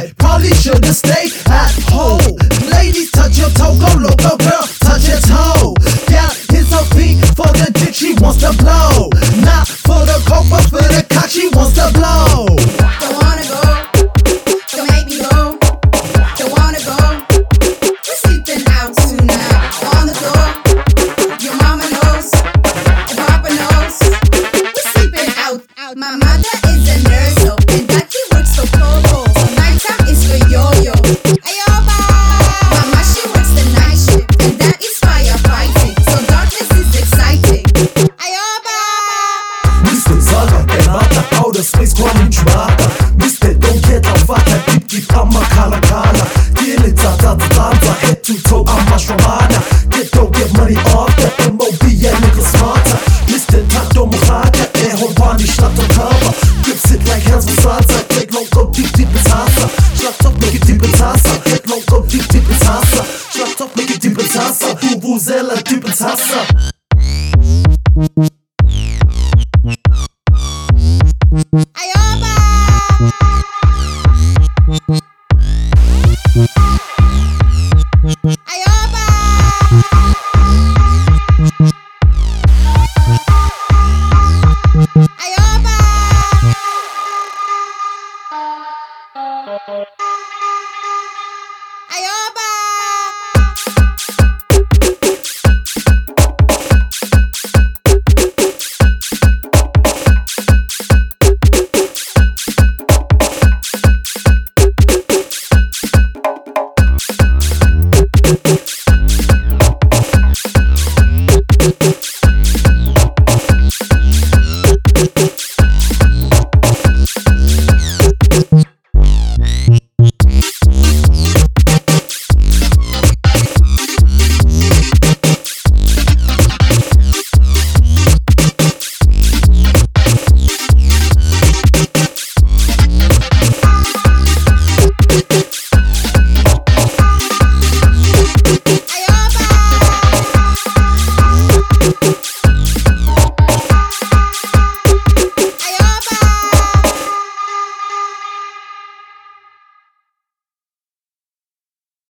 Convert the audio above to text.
boy, probably should've stayed at home. Ladies, touch your toe, go local girl, touch your toe. Yeah, her feet for the dick she wants to blow. Not for the coke, but for the cock she wants to blow. Don't wanna go, don't make me go. Don't wanna go. We're sleeping out tonight on the floor. Your mama knows, Papa knows. We're sleeping out. My mother is a nurse, so sana Demata haurăscris cu amâncioara Miste doncheta fata Tipchi tama cala cala Tiele ta ta ta tanza Head to toe amma shomana Get don't get money off that M.O.B. yeah nigga smarter. Miste takto muhata E horbani shnato kama Grips it like hands with salsa Take long go deep deep in salsa Shut up make it deep in salsa Take long go deep deep in salsa Shut up make it deep in salsa Vuvuzela deep in salsa Thank you.